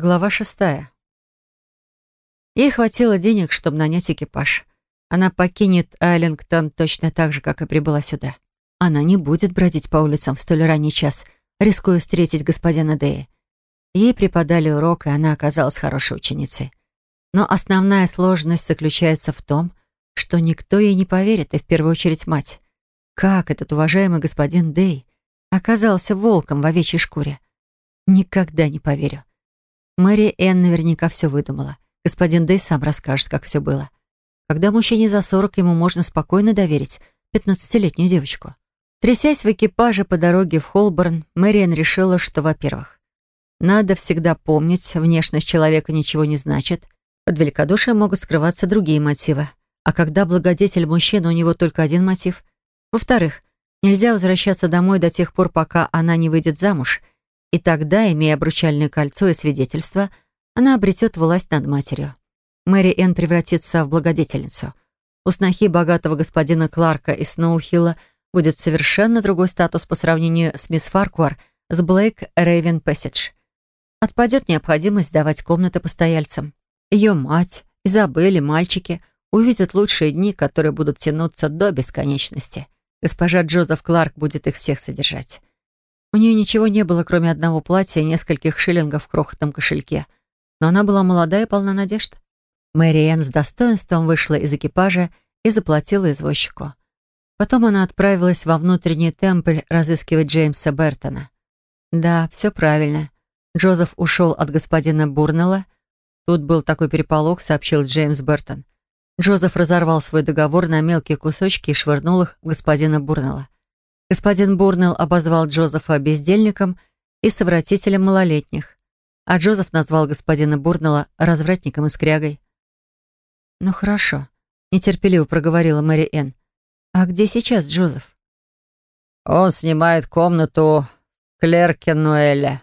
Глава шестая. Ей хватило денег, чтобы нанять экипаж. Она покинет Айлингтон точно так же, как и прибыла сюда. Она не будет бродить по улицам в столь ранний час, рискуя встретить господина Дэя. Ей преподали урок, и она оказалась хорошей ученицей. Но основная сложность заключается в том, что никто ей не поверит, и в первую очередь мать. Как этот уважаемый господин Дэй оказался волком в овечьей шкуре? Никогда не поверю. Мэри Энн наверняка все выдумала. Господин Дэй сам расскажет, как все было. Когда мужчине за сорок, ему можно спокойно доверить пятнадцатилетнюю девочку. Трясясь в экипаже по дороге в Холборн, Мэриэн решила, что, во-первых, надо всегда помнить, внешность человека ничего не значит. Под великодушием могут скрываться другие мотивы. А когда благодетель мужчина, у него только один мотив. Во-вторых, нельзя возвращаться домой до тех пор, пока она не выйдет замуж. И тогда, имея обручальное кольцо и свидетельство, она обретет власть над матерью. Мэри Энн превратится в благодетельницу. У снохи богатого господина Кларка и Сноухилла будет совершенно другой статус по сравнению с мисс Фаркуар с Блейк Рейвен Пэссидж. Отпадет необходимость давать комнаты постояльцам. Ее мать, Изабель и мальчики увидят лучшие дни, которые будут тянуться до бесконечности. Госпожа Джозеф Кларк будет их всех содержать. У нее ничего не было, кроме одного платья и нескольких шиллингов в крохотном кошельке. Но она была молодая и полна надежд. Мэри Энн с достоинством вышла из экипажа и заплатила извозчику. Потом она отправилась во внутренний темпль разыскивать Джеймса Бертона. Да, все правильно. Джозеф ушел от господина Бурнелла. Тут был такой переполох, сообщил Джеймс Бертон. Джозеф разорвал свой договор на мелкие кусочки и швырнул их в господина Бурнелла. Господин Бурнелл обозвал Джозефа бездельником и совратителем малолетних, а Джозеф назвал господина Бурнелла развратником и скрягой. «Ну хорошо», — нетерпеливо проговорила Мэри Энн. «А где сейчас Джозеф?» «Он снимает комнату Клеркенуэлле»,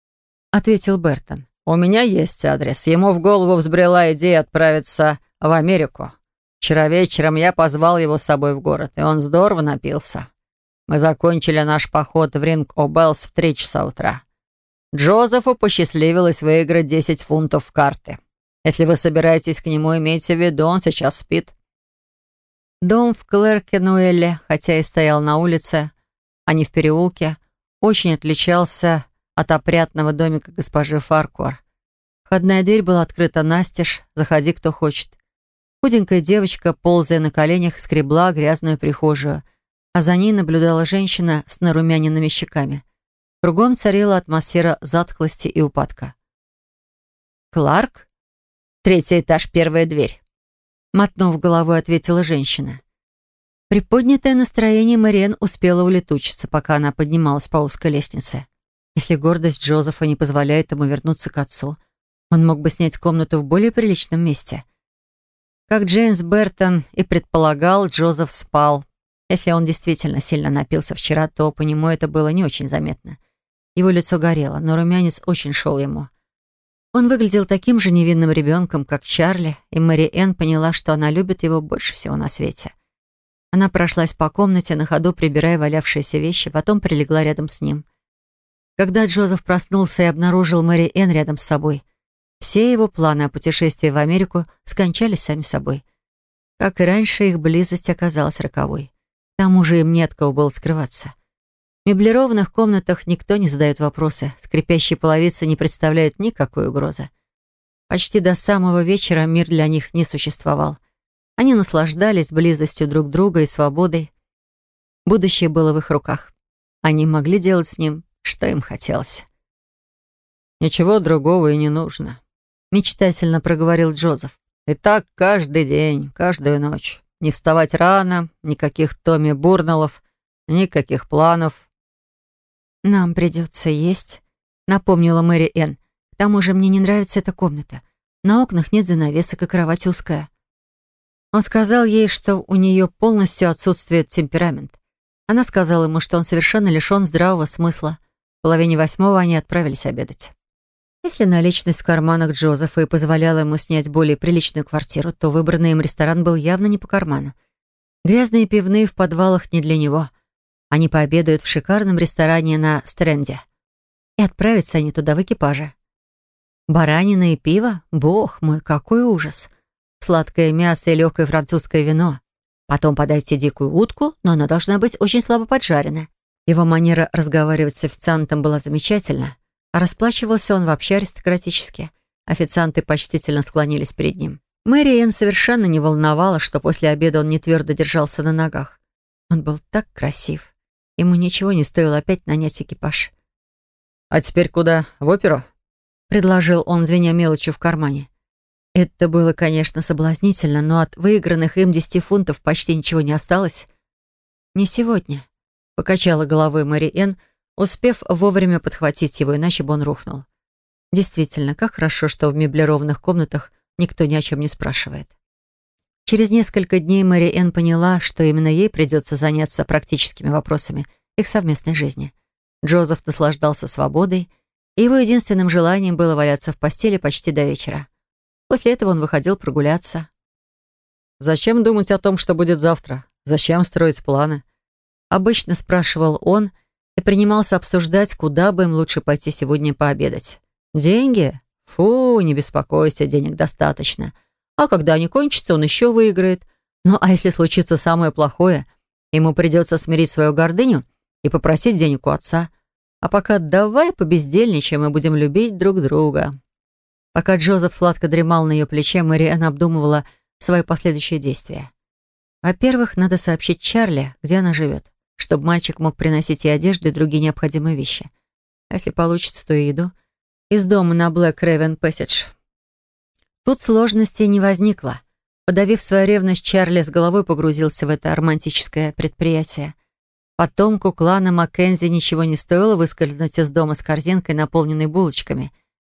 — ответил Бертон. «У меня есть адрес. Ему в голову взбрела идея отправиться в Америку. Вчера вечером я позвал его с собой в город, и он здорово напился. Мы закончили наш поход в Ринг-О'Беллс в три часа утра. Джозефу посчастливилось выиграть 10 фунтов в карты. Если вы собираетесь к нему, имейте в виду, он сейчас спит». Дом в Клеркенуэлле, хотя и стоял на улице, а не в переулке, очень отличался от опрятного домика госпожи Фаркуар. Входная дверь была открыта настежь, заходи кто хочет. Худенькая девочка, ползая на коленях, скребла грязную прихожую, а за ней наблюдала женщина с нарумяненными щеками. Кругом царила атмосфера затхлости и упадка. «Кларк?» «Третий этаж, первая дверь». Мотнув головой, ответила женщина. Приподнятое настроение Мэриэн успела улетучиться, пока она поднималась по узкой лестнице. Если гордость Джозефа не позволяет ему вернуться к отцу, он мог бы снять комнату в более приличном месте. Как Джеймс Бертон и предполагал, Джозеф спал. Если он действительно сильно напился вчера, то по нему это было не очень заметно. Его лицо горело, но румянец очень шел ему. Он выглядел таким же невинным ребенком, как Чарли, и Мэри Энн поняла, что она любит его больше всего на свете. Она прошлась по комнате, на ходу прибирая валявшиеся вещи, потом прилегла рядом с ним. Когда Джозеф проснулся и обнаружил Мэри Энн рядом с собой, все его планы о путешествии в Америку скончались сами собой. Как и раньше, их близость оказалась роковой. К тому же им не от кого было скрываться. В меблированных комнатах никто не задает вопросы, скрипящие половицы не представляют никакой угрозы. Почти до самого вечера мир для них не существовал. Они наслаждались близостью друг друга и свободой. Будущее было в их руках. Они могли делать с ним, что им хотелось. «Ничего другого и не нужно», — мечтательно проговорил Джозеф. «И так каждый день, каждую ночь. Не вставать рано, никаких Томми Бурналов, никаких планов, «Нам придется есть», — напомнила Мэри Энн. «К тому же мне не нравится эта комната. На окнах нет занавесок, и кровать узкая». Он сказал ей, что у нее полностью отсутствует темперамент. Она сказала ему, что он совершенно лишен здравого смысла. В половине восьмого они отправились обедать. Если наличность в карманах Джозефа и позволяла ему снять более приличную квартиру, то выбранный им ресторан был явно не по карману. Грязные пивные в подвалах не для него — они пообедают в шикарном ресторане на Стренде. И отправятся они туда в экипаже. Баранина и пиво? Бог мой, какой ужас! Сладкое мясо и легкое французское вино. Потом подайте дикую утку, но она должна быть очень слабо поджарена. Его манера разговаривать с официантом была замечательна, а расплачивался он вообще аристократически. Официанты почтительно склонились перед ним. Мэри Энн совершенно не волновала, что после обеда он не твердо держался на ногах. Он был так красив. Ему ничего не стоило опять нанять экипаж. «А теперь куда? В оперу?» — предложил он, звеня мелочью в кармане. Это было, конечно, соблазнительно, но от выигранных им десяти фунтов почти ничего не осталось. «Не сегодня», — покачала головой Мэри Энн, успев вовремя подхватить его, иначе бы он рухнул. Действительно, как хорошо, что в меблированных комнатах никто ни о чем не спрашивает. Через несколько дней Мэри Энн поняла, что именно ей придется заняться практическими вопросами их совместной жизни. Джозеф наслаждался свободой, и его единственным желанием было валяться в постели почти до вечера. После этого он выходил прогуляться. «Зачем думать о том, что будет завтра? Зачем строить планы?» Обычно спрашивал он и принимался обсуждать, куда бы им лучше пойти сегодня пообедать. Деньги? Фу, не беспокойся, денег достаточно. А когда они кончатся, он еще выиграет. Ну, а если случится самое плохое, ему придется смирить свою гордыню и попросить денег у отца. А пока давай побездельничаем и будем любить друг друга. Пока Джозеф сладко дремал на ее плече, Мэриэн обдумывала свои последующие действия. Во-первых, надо сообщить Чарли, где она живет, чтобы мальчик мог приносить ей одежду и другие необходимые вещи. А если получится, то и еду из дома на Блэк Ревен Пэссидж. Тут сложностей не возникло. Подавив свою ревность, Чарли с головой погрузился в это романтическое предприятие. Потомку клана Маккензи ничего не стоило выскользнуть из дома с корзинкой, наполненной булочками,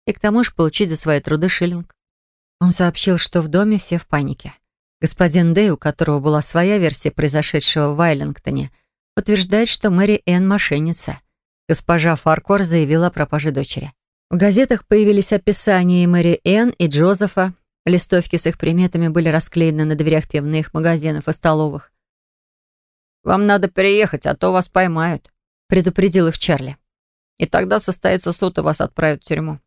и к тому же получить за свои труды шиллинг. Он сообщил, что в доме все в панике. Господин Дэй, у которого была своя версия произошедшего в Вайлингтоне, утверждает, что Мэри Энн мошенница. Госпожа Фаркор заявила о пропаже дочери. В газетах появились описания Мэри Энн и Джозефа. Листовки с их приметами были расклеены на дверях пивных магазинов и столовых. «Вам надо переехать, а то вас поймают», — предупредил их Чарли. «И тогда состоится суд, и вас отправят в тюрьму».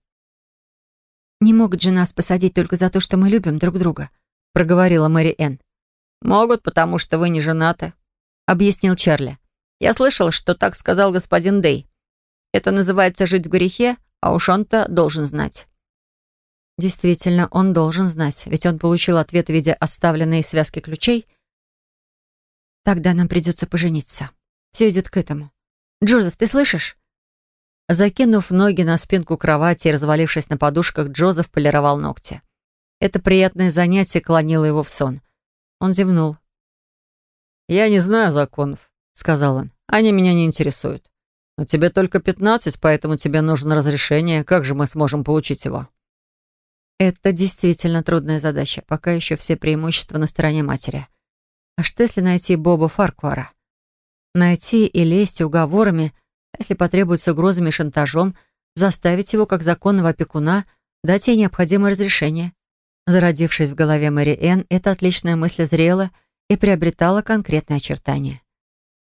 «Не могут же нас посадить только за то, что мы любим друг друга», — проговорила Мэри Энн. «Могут, потому что вы не женаты», — объяснил Чарли. «Я слышал, что так сказал господин Дей. Это называется жить в грехе, а уж он-то должен знать. Действительно, он должен знать, ведь он получил ответ в виде оставленной связки ключей. Тогда нам придется пожениться. Все идет к этому. Джозеф, ты слышишь? Закинув ноги на спинку кровати и развалившись на подушках, Джозеф полировал ногти. Это приятное занятие клонило его в сон. Он зевнул. «Я не знаю законов», — сказал он. «Они меня не интересуют. Но тебе только пятнадцать, поэтому тебе нужно разрешение. Как же мы сможем получить его?» Это действительно трудная задача. Пока еще все преимущества на стороне матери. А что, если найти Боба Фаркуара? Найти и лезть уговорами, если потребуется угрозами и шантажом, заставить его, как законного опекуна, дать ей необходимое разрешение. Зародившись в голове Мэри Энн, эта отличная мысль зрела и приобретала конкретные очертания.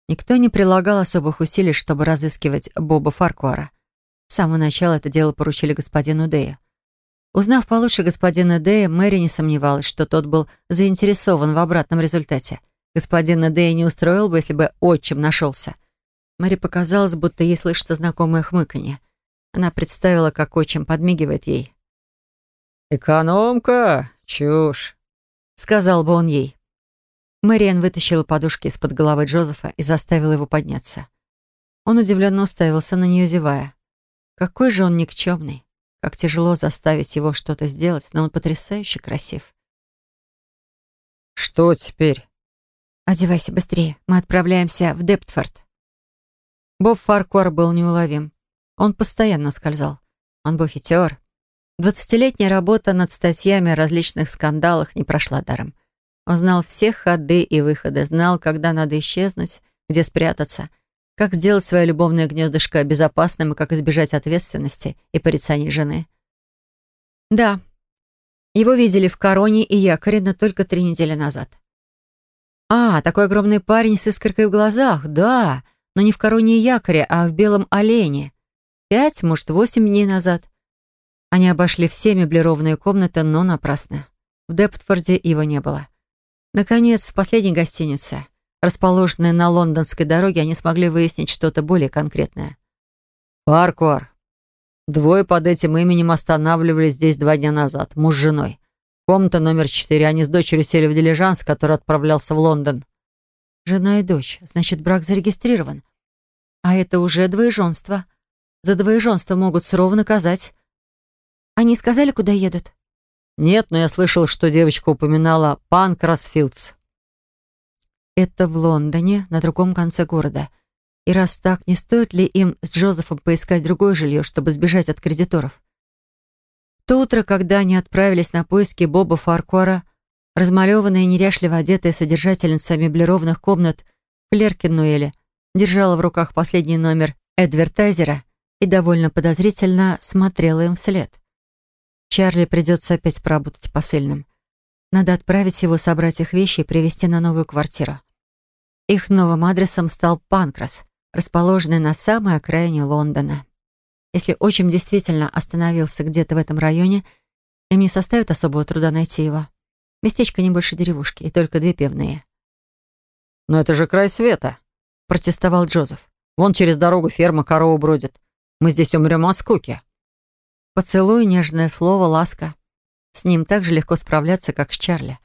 Никто не прилагал особых усилий, чтобы разыскивать Боба Фаркуара. С самого начала это дело поручили господину Дэю. Узнав получше господина Дэя, Мэри не сомневалась, что тот был заинтересован в обратном результате. Господина Дэя не устроил бы, если бы отчим нашелся. Мэри показалось, будто ей слышится знакомое хмыканье. Она представила, как отчим подмигивает ей. «Экономка! Чушь!» — сказал бы он ей. Мэриан вытащила подушки из-под головы Джозефа и заставила его подняться. Он удивленно уставился на нее, зевая. Какой же он никчемный. Как тяжело заставить его что-то сделать, но он потрясающе красив. «Что теперь?» «Одевайся быстрее. Мы отправляемся в Дептфорд». Боб Фаркуар был неуловим. Он постоянно скользал. Он был хитер. Двадцатилетняя работа над статьями о различных скандалах не прошла даром. Он знал все ходы и выходы, знал, когда надо исчезнуть, где спрятаться, как сделать свое любовное гнездышко безопасным и как избежать ответственности и порицаний жены. Да, его видели в Короне и Якоре, но только три недели назад. А, такой огромный парень с искоркой в глазах, да, но не в Короне и Якоре, а в Белом Олене. Пять, может, восемь дней назад. Они обошли все меблированные комнаты, но напрасно. В Дептфорде его не было. Наконец, в последней гостинице, расположенной на лондонской дороге, они смогли выяснить что-то более конкретное. «Паркуар. Двое под этим именем останавливались здесь два дня назад, муж с женой. Комната номер четыре. Они с дочерью сели в дилижанс, который отправлялся в Лондон. Жена и дочь. Значит, брак зарегистрирован. А это уже двоеженство. За двоеженство могут сурово наказать. Они сказали, куда едут? Нет, но я слышал, что девочка упоминала Панкрасфилдс. Это в Лондоне, на другом конце города. И раз так, не стоит ли им с Джозефом поискать другое жилье, чтобы сбежать от кредиторов? то утро, когда они отправились на поиски Боба Фаркуара, размалеванная и неряшливо одетая содержательница меблированных комнат Клерки Нуэля держала в руках последний номер Эдвертайзера и довольно подозрительно смотрела им вслед. Чарли придется опять поработать посыльным. Надо отправить его собрать их вещи и привезти на новую квартиру. Их новым адресом стал Панкрас, расположенный на самой окраине Лондона. Если отчим действительно остановился где-то в этом районе, им не составит особого труда найти его. Местечко не больше деревушки, и только две пивные. «Но это же край света», — протестовал Джозеф. «Вон через дорогу ферма корова бродит. Мы здесь умрем от скуки». Поцелуй, нежное слово, ласка. С ним так же легко справляться, как с Чарли.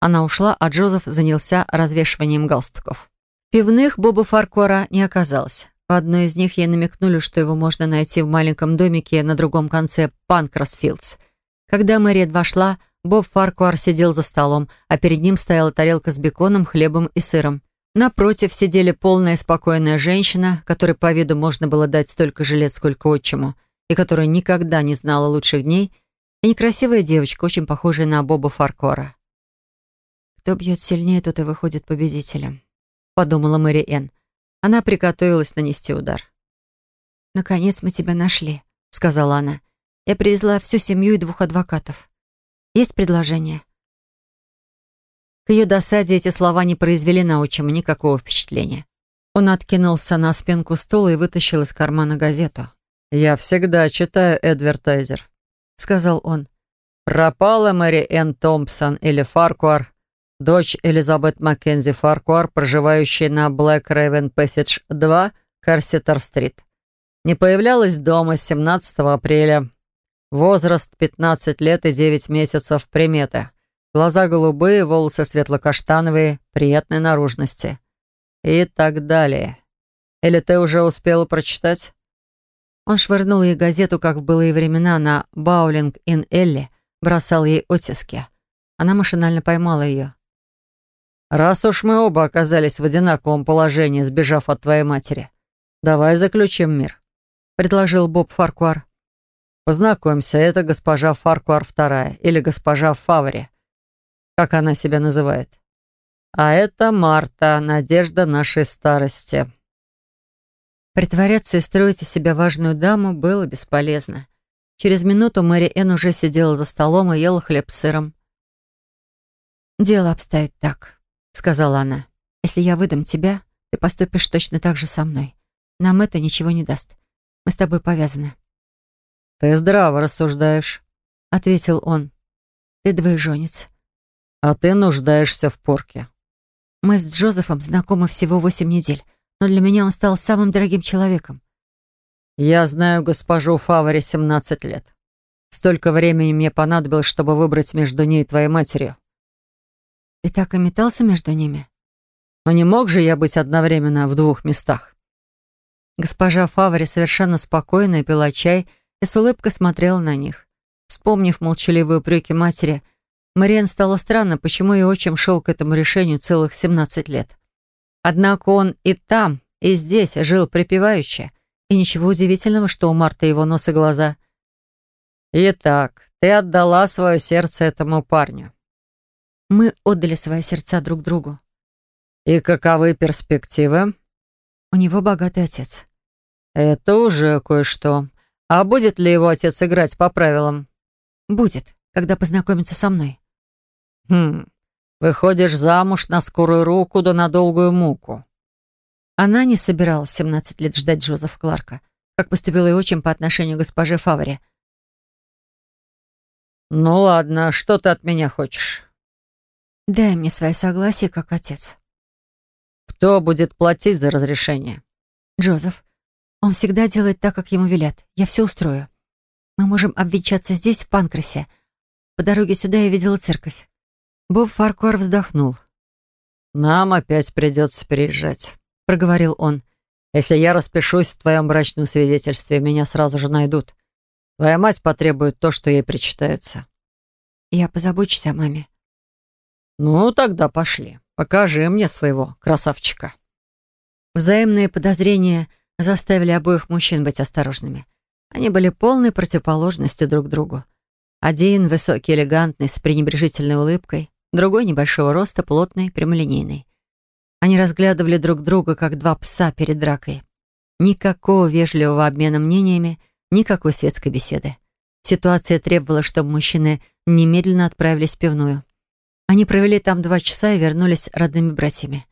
Она ушла, а Джозеф занялся развешиванием галстуков. Пивных Боба Фаркора не оказалось. В одной из них ей намекнули, что его можно найти в маленьком домике на другом конце Панкрасфилдс. Когда Мэриет вошла, Боб Фаркуар сидел за столом, а перед ним стояла тарелка с беконом, хлебом и сыром. Напротив сидели полная спокойная женщина, которой по виду можно было дать столько же лет, сколько отчиму, и которая никогда не знала лучших дней, и некрасивая девочка, очень похожая на Боба Фаркора. «Кто бьет сильнее, тот и выходит победителем», — подумала Мэри Энн. Она приготовилась нанести удар. «Наконец мы тебя нашли», — сказала она. «Я привезла всю семью и двух адвокатов. Есть предложение?» К ее досаде эти слова не произвели на отчима никакого впечатления. Он откинулся на спинку стула и вытащил из кармана газету. «Я всегда читаю Эдвертайзер», — сказал он. «Пропала Мэри Энн Томпсон или Фаркуар дочь Элизабет Маккензи Фаркуар, проживающая на Блэк Рэйвен Пэссидж 2, Карситер-стрит. Не появлялась дома с 17 апреля. Возраст 15 лет и 9 месяцев приметы. Глаза голубые, волосы светло-каштановые, приятной наружности. И так далее. Или ты уже успела прочитать? Он швырнул ей газету, как в былые времена, на Баулинг-ин-Элли, бросал ей оттиски. Она машинально поймала ее. «Раз уж мы оба оказались в одинаковом положении, сбежав от твоей матери, давай заключим мир», — предложил Боб Фаркуар. «Познакомься, это госпожа Фаркуар вторая, или госпожа Фавори, как она себя называет. А это Марта, надежда нашей старости». Притворяться и строить из себя важную даму было бесполезно. Через минуту Мэри Энн уже сидела за столом и ела хлеб с сыром. «Дело обстоит так», — сказала она. «Если я выдам тебя, ты поступишь точно так же со мной. Нам это ничего не даст. Мы с тобой повязаны». «Ты здраво рассуждаешь», — ответил он. «Ты двоеженец». «А ты нуждаешься в порке». «Мы с Джозефом знакомы всего восемь недель, но для меня он стал самым дорогим человеком». «Я знаю госпожу Фавори 17 лет. Столько времени мне понадобилось, чтобы выбрать между ней и твоей матерью. Ты так и метался между ними? Но не мог же я быть одновременно в двух местах? Госпожа Фавори совершенно спокойно пила чай и с улыбкой смотрела на них. Вспомнив молчаливые упреки матери, Мариан стало странно, почему ее отчим шел к этому решению целых 17 лет. Однако он и там, и здесь жил припевающе, и ничего удивительного, что у Марты его нос и глаза. «Итак, ты отдала свое сердце этому парню. Мы отдали свои сердца друг другу. И каковы перспективы? У него богатый отец. Это уже кое-что. А будет ли его отец играть по правилам? Будет, когда познакомится со мной. Хм, выходишь замуж на скорую руку да на долгую муку. Она не собиралась 17 лет ждать Джозефа Кларка, как поступила и отчим по отношению к госпоже Фавори. «Ну ладно, что ты от меня хочешь?» «Дай мне свое согласие, как отец». «Кто будет платить за разрешение?» «Джозеф. Он всегда делает так, как ему велят. Я все устрою. Мы можем обвенчаться здесь, в Панкрасе. По дороге сюда я видела церковь». Боб Фаркуар вздохнул. «Нам опять придется переезжать», — проговорил он. «Если я распишусь в твоем брачном свидетельстве, меня сразу же найдут. Твоя мать потребует то, что ей причитается». «Я позабочусь о маме». «Ну, тогда пошли. Покажи мне своего красавчика». Взаимные подозрения заставили обоих мужчин быть осторожными. Они были полной противоположностью друг другу. Один высокий, элегантный, с пренебрежительной улыбкой, другой небольшого роста, плотный, прямолинейный. Они разглядывали друг друга, как два пса перед дракой. Никакого вежливого обмена мнениями, Никакой светской беседы. Ситуация требовала, чтобы мужчины немедленно отправились в пивную. Они провели там два часа и вернулись родными братьями.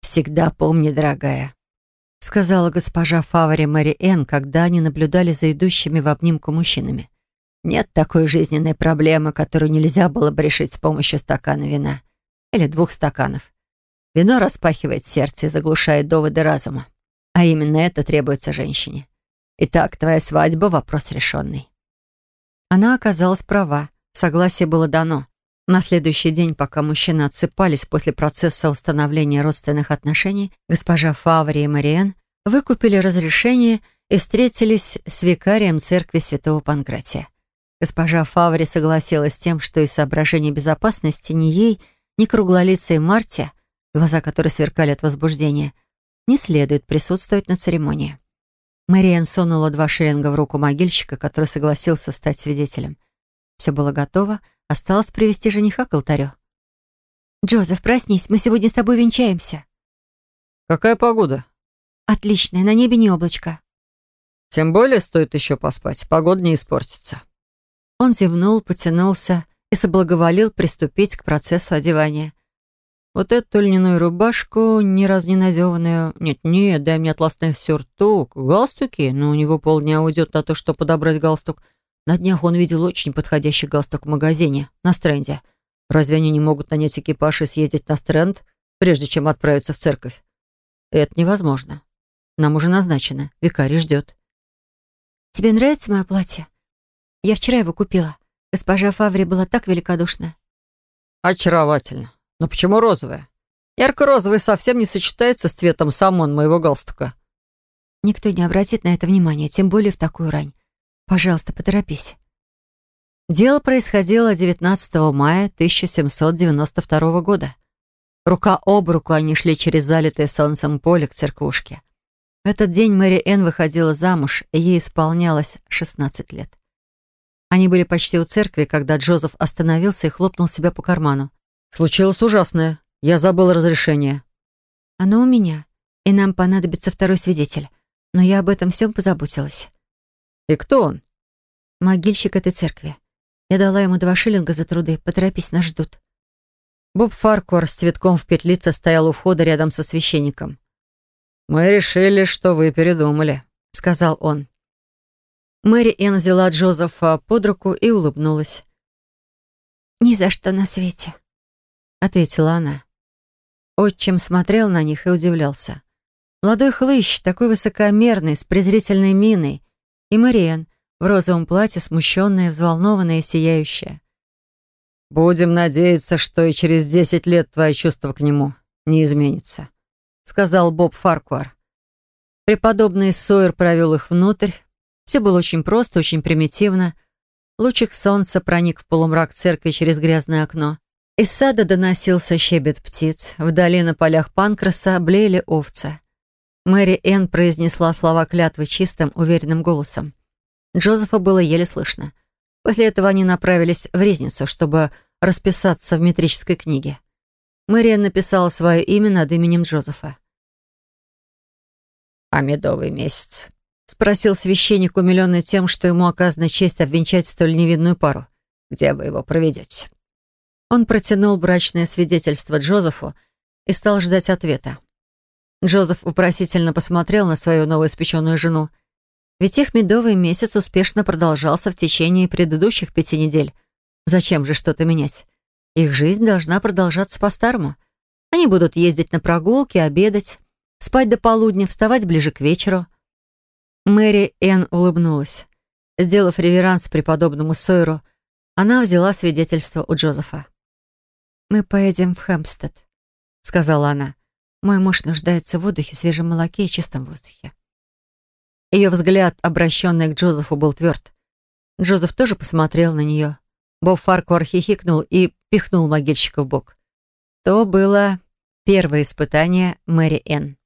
«Всегда помни, дорогая», — сказала госпожа Фавори Мэри Энн, когда они наблюдали за идущими в обнимку мужчинами. «Нет такой жизненной проблемы, которую нельзя было бы решить с помощью стакана вина. Или двух стаканов. Вино распахивает сердце и заглушает доводы разума. А именно это требуется женщине. Итак, твоя свадьба — вопрос решенный». Она оказалась права. Согласие было дано. На следующий день, пока мужчины отсыпались после процесса установления родственных отношений, госпожа Фаври и Мариен выкупили разрешение и встретились с викарием церкви святого Панкратия. Госпожа Фаври согласилась с тем, что из соображений безопасности ни ей, ни круглолицей Марте, глаза которой сверкали от возбуждения, не следует присутствовать на церемонии. Мэриэн сунула два шиллинга в руку могильщика, который согласился стать свидетелем. Все было готово, осталось привести жениха к алтарю. «Джозеф, проснись, мы сегодня с тобой венчаемся». «Какая погода?» «Отличная, на небе не облачко». «Тем более стоит еще поспать, погода не испортится». Он зевнул, потянулся и соблаговолил приступить к процессу одевания. Вот эту льняную рубашку, ни разу не назеванную. Нет-нет, дай мне атласный сюртук. Галстуки? Ну, у него полдня уйдет на то, что подобрать галстук. На днях он видел очень подходящий галстук в магазине, на стренде. Разве они не могут нанять экипаж и съездить на стренд, прежде чем отправиться в церковь? Это невозможно. Нам уже назначено. Викарий ждет. «Тебе нравится мое платье? Я вчера его купила. Госпожа Фаври была так великодушна». «Очаровательно. Но почему розовая? Ярко-розовый совсем не сочетается с цветом самон моего галстука. Никто не обратит на это внимания, тем более в такую рань. Пожалуйста, поторопись. Дело происходило 19 мая 1792 года. Рука об руку они шли через залитое солнцем поле к церквушке. В этот день Мэри Энн выходила замуж, и ей исполнялось 16 лет. Они были почти у церкви, когда Джозеф остановился и хлопнул себя по карману. «Случилось ужасное. Я забыл разрешение». «Оно у меня, и нам понадобится второй свидетель. Но я об этом всем позаботилась». «И кто он?» «Могильщик этой церкви. Я дала ему два шиллинга за труды. Поторопись, нас ждут». Боб Фаркуар с цветком в петлице стоял у входа рядом со священником. «Мы решили, что вы передумали», — сказал он. Мэри Энн взяла Джозефа под руку и улыбнулась. «Ни за что на свете», — ответила она. Отчим смотрел на них и удивлялся. Молодой хлыщ, такой высокомерный, с презрительной миной, и Мариен в розовом платье, смущенная, взволнованная сияющая. «Будем надеяться, что и через десять лет твое чувство к нему не изменится», — сказал Боб Фаркуар. Преподобный Сойер провел их внутрь. Все было очень просто, очень примитивно. Лучик солнца проник в полумрак церкви через грязное окно. Из сада доносился щебет птиц. Вдали на полях панкраса блеяли овцы. Мэри Энн произнесла слова клятвы чистым, уверенным голосом. Джозефа было еле слышно. После этого они направились в резницу, чтобы расписаться в метрической книге. Мэри Энн написала свое имя над именем Джозефа. «А медовый месяц?» — спросил священник, умиленный тем, что ему оказана честь обвенчать столь невидную пару. «Где вы его проведете?» Он протянул брачное свидетельство Джозефу и стал ждать ответа. Джозеф вопросительно посмотрел на свою новоиспеченную жену. Ведь их медовый месяц успешно продолжался в течение предыдущих пяти недель. Зачем же что-то менять? Их жизнь должна продолжаться по-старому. Они будут ездить на прогулки, обедать, спать до полудня, вставать ближе к вечеру. Мэри Энн улыбнулась. Сделав реверанс преподобному Сойеру, она взяла свидетельство у Джозефа. «Мы поедем в Хэмпстед», — сказала она. «Мой муж нуждается в отдыхе, свежем молоке и чистом воздухе». Ее взгляд, обращенный к Джозефу, был тверд. Джозеф тоже посмотрел на нее. Боб Фаркуар хихикнул и пихнул могильщика в бок. То было первое испытание Мэри Энн.